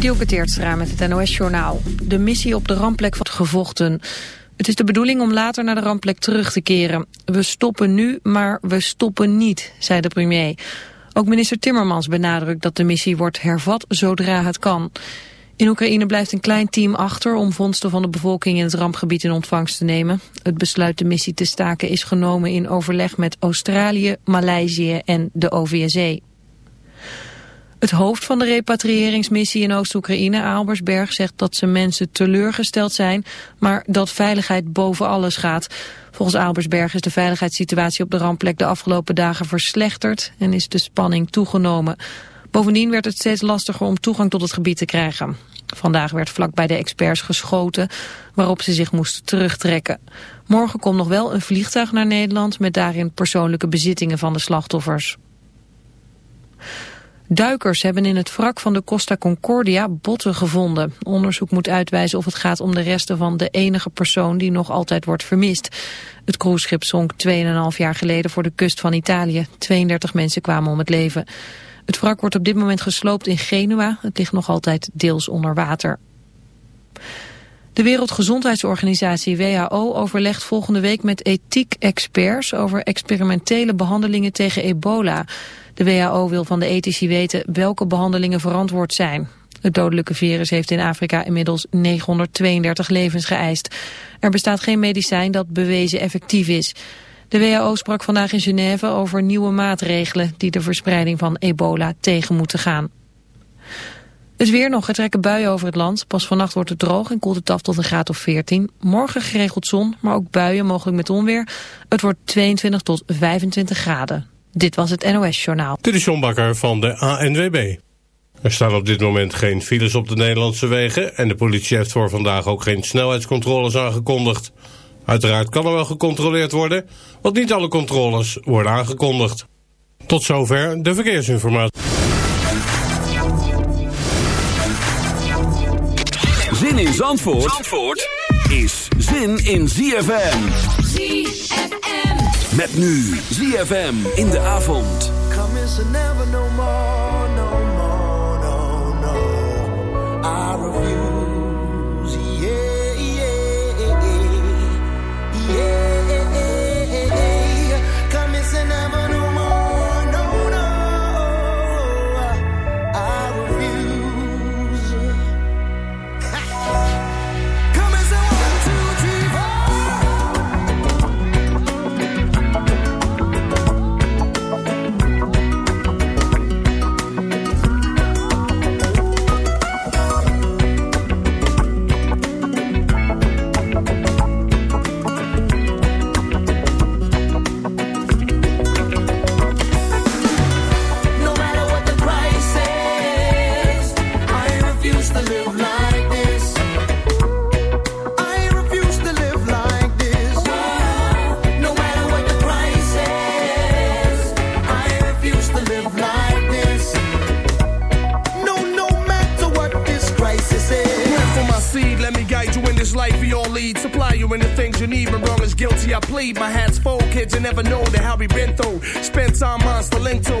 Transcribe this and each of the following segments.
Dielke met het NOS-journaal. De missie op de rampplek wordt gevochten. Het is de bedoeling om later naar de rampplek terug te keren. We stoppen nu, maar we stoppen niet, zei de premier. Ook minister Timmermans benadrukt dat de missie wordt hervat zodra het kan. In Oekraïne blijft een klein team achter om vondsten van de bevolking in het rampgebied in ontvangst te nemen. Het besluit de missie te staken is genomen in overleg met Australië, Maleisië en de OVSE. Het hoofd van de repatriëringsmissie in Oost-Oekraïne, Albersberg, zegt dat ze mensen teleurgesteld zijn, maar dat veiligheid boven alles gaat. Volgens Albersberg is de veiligheidssituatie op de rampplek de afgelopen dagen verslechterd en is de spanning toegenomen. Bovendien werd het steeds lastiger om toegang tot het gebied te krijgen. Vandaag werd vlak bij de experts geschoten, waarop ze zich moesten terugtrekken. Morgen komt nog wel een vliegtuig naar Nederland met daarin persoonlijke bezittingen van de slachtoffers. Duikers hebben in het wrak van de Costa Concordia botten gevonden. Onderzoek moet uitwijzen of het gaat om de resten van de enige persoon die nog altijd wordt vermist. Het cruiseschip zonk 2,5 jaar geleden voor de kust van Italië. 32 mensen kwamen om het leven. Het wrak wordt op dit moment gesloopt in Genua. Het ligt nog altijd deels onder water. De Wereldgezondheidsorganisatie WHO overlegt volgende week met ethiek-experts over experimentele behandelingen tegen ebola. De WHO wil van de ethici weten welke behandelingen verantwoord zijn. Het dodelijke virus heeft in Afrika inmiddels 932 levens geëist. Er bestaat geen medicijn dat bewezen effectief is. De WHO sprak vandaag in Genève over nieuwe maatregelen die de verspreiding van ebola tegen moeten gaan. Het weer nog, er trekken buien over het land. Pas vannacht wordt het droog en koelt het af tot een graad of 14. Morgen geregeld zon, maar ook buien, mogelijk met onweer. Het wordt 22 tot 25 graden. Dit was het NOS Journaal. Dit is John Bakker van de ANWB. Er staan op dit moment geen files op de Nederlandse wegen... en de politie heeft voor vandaag ook geen snelheidscontroles aangekondigd. Uiteraard kan er wel gecontroleerd worden, want niet alle controles worden aangekondigd. Tot zover de verkeersinformatie. Zin in Zandvoort, Zandvoort is zin in ZFM. ZFM. Met nu ZFM in de avond. Come is never no more, no more, no, no. I refuse, this life we all lead. Supply you in the things you need. When wrong is guilty, I plead. My hat's full, kids, you never know the how we been through. Spent time monster linked to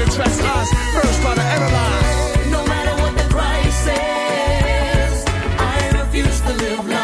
attracts eyes, first try to analyze. No matter what the price is, I refuse to live like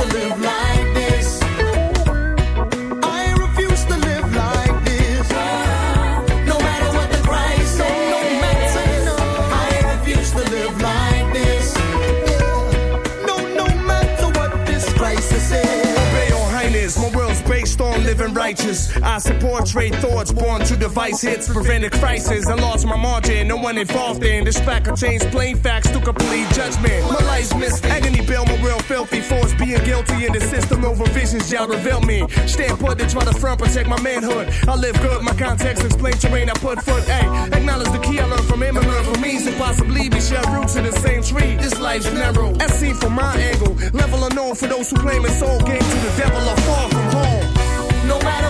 I refuse to live like this. I refuse to live like this. No matter what the price oh, I refuse to live like this. No, no matter what this crisis is. Obey your highness, my world's based on living righteous. I support trade thoughts born to device hits, prevent a crisis. I lost my margin, no one involved in this fact. I changed plain facts to complete judgment. My life's missed agony, bail my world filthy. Force being guilty in the system over visions, y'all reveal me. Stand put to try to front, protect my manhood. I live good, my context explain terrain I put foot. Hey, acknowledge the key I learned from him and learn from me. So possibly we share roots in the same tree. This life's narrow, as seen from my angle. Level unknown for those who claim it's all game to the devil or far from home. No matter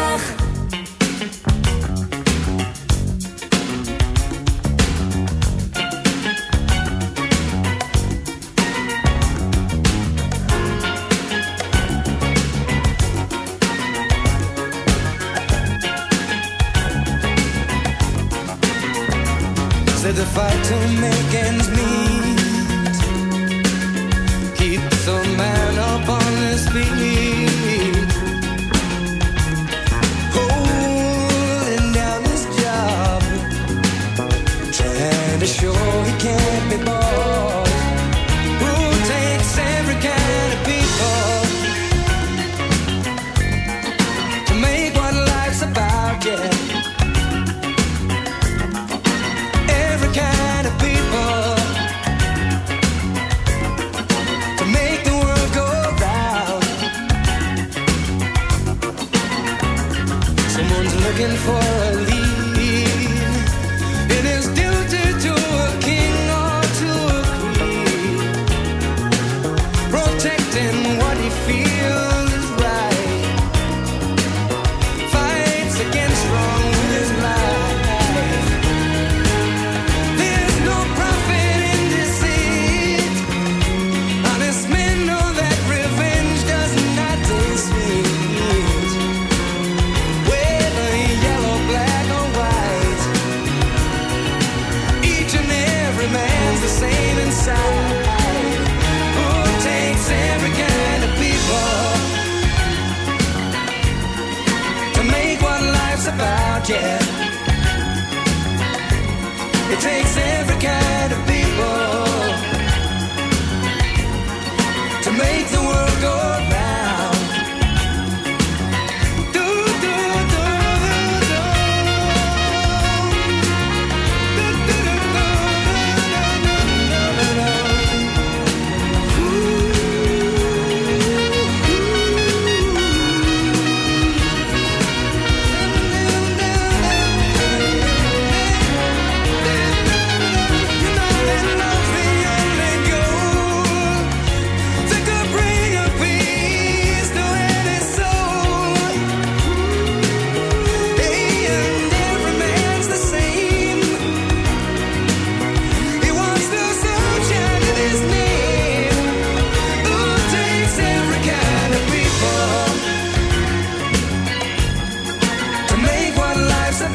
looking for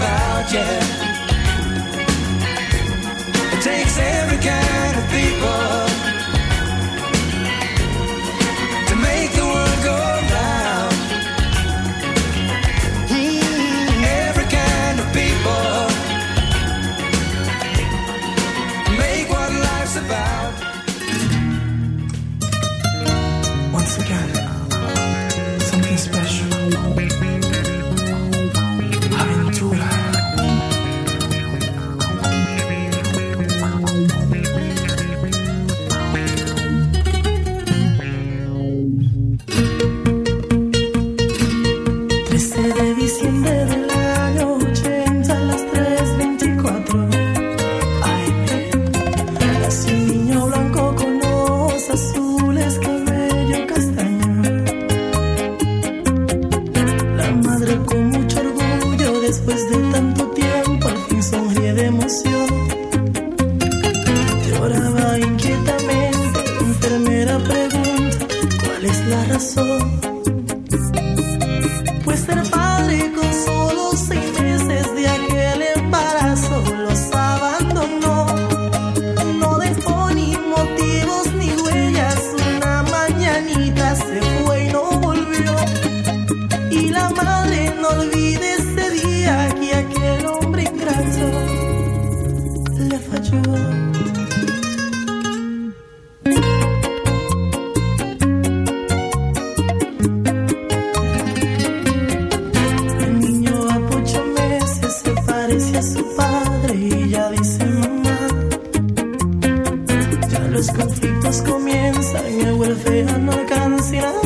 about you. It takes every kind. Sarà una quella fea, non la canzina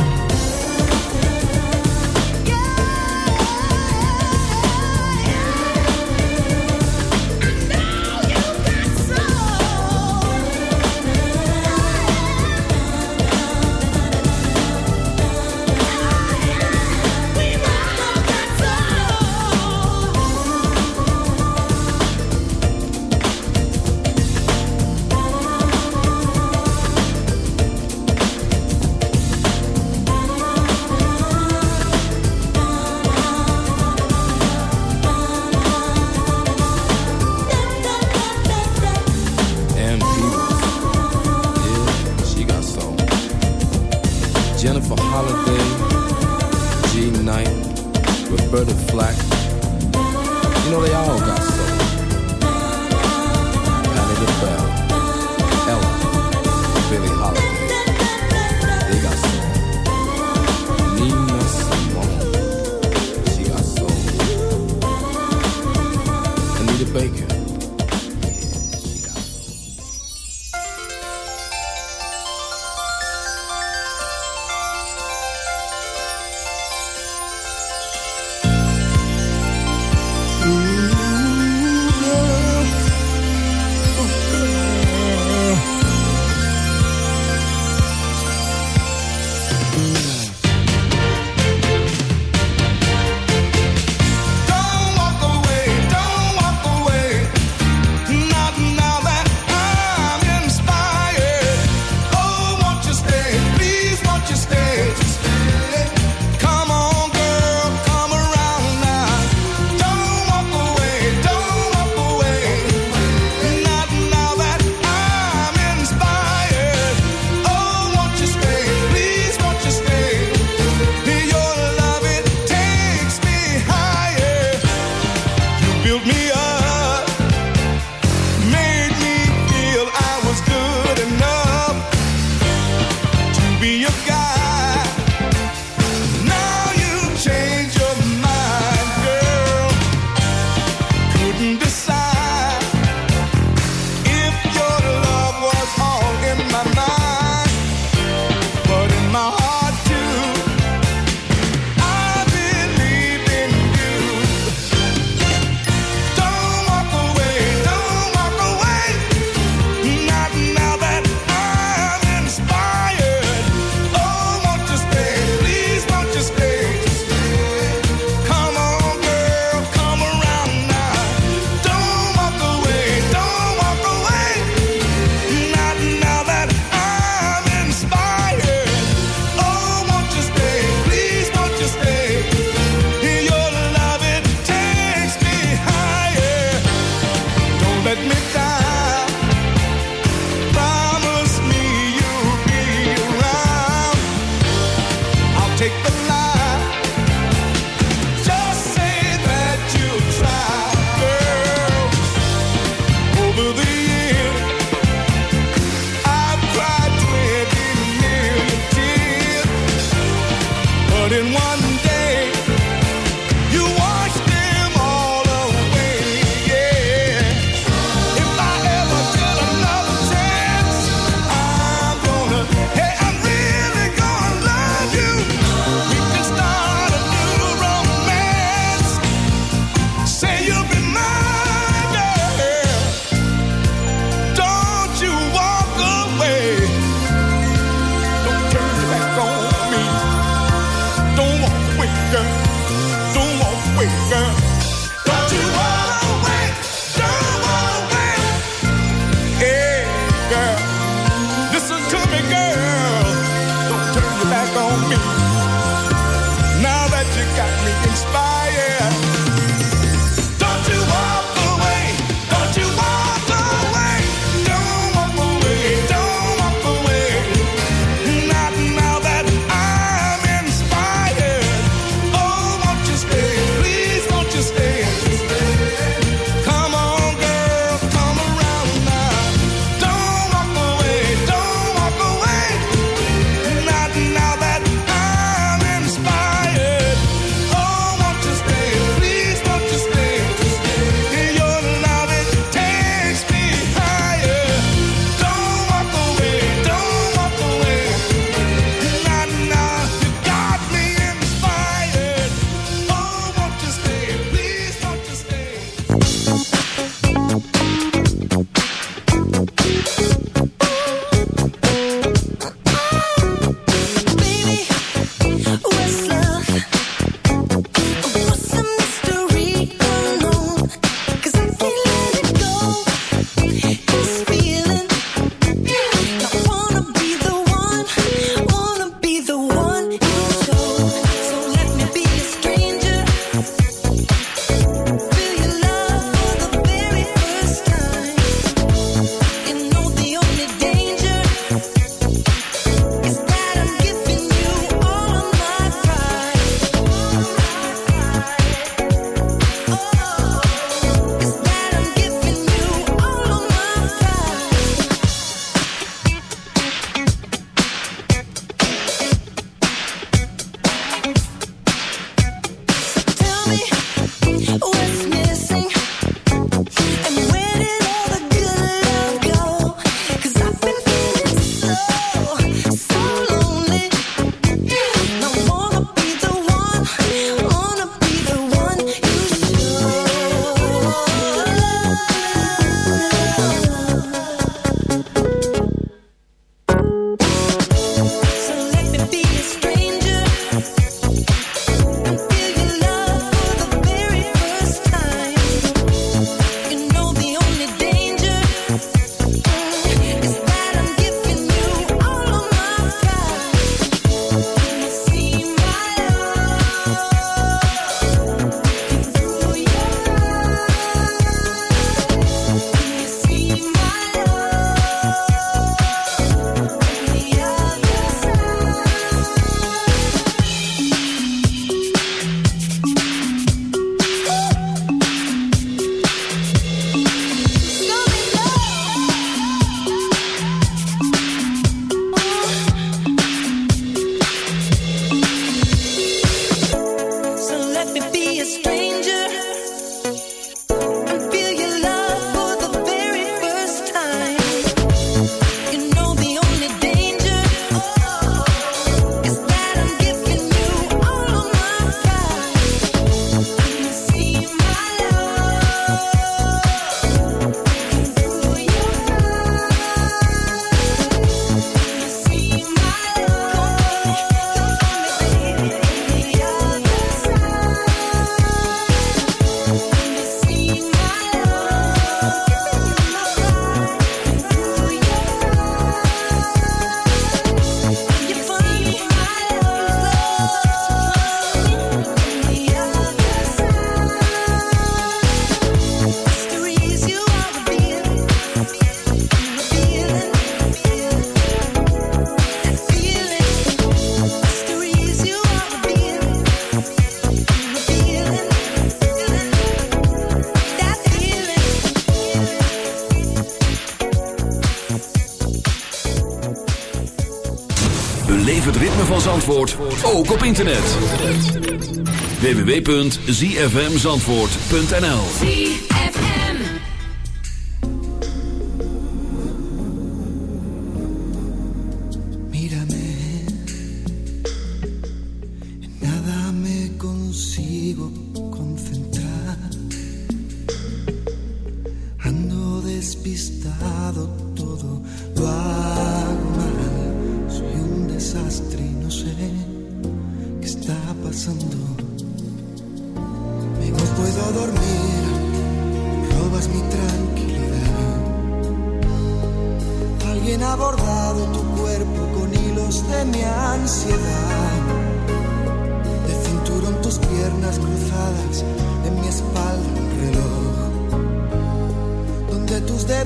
www.zfmzandvoort.nl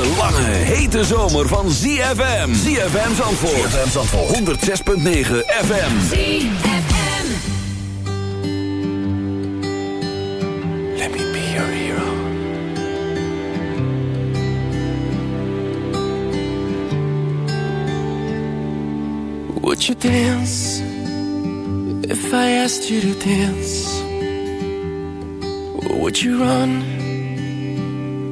Hete zomer van ZFM. ZFM Zandvoort. ZFM Zandvoort. 106.9 FM. ZFM. Let me be your hero. Would you dance if I asked you to dance? Or would you run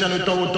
nation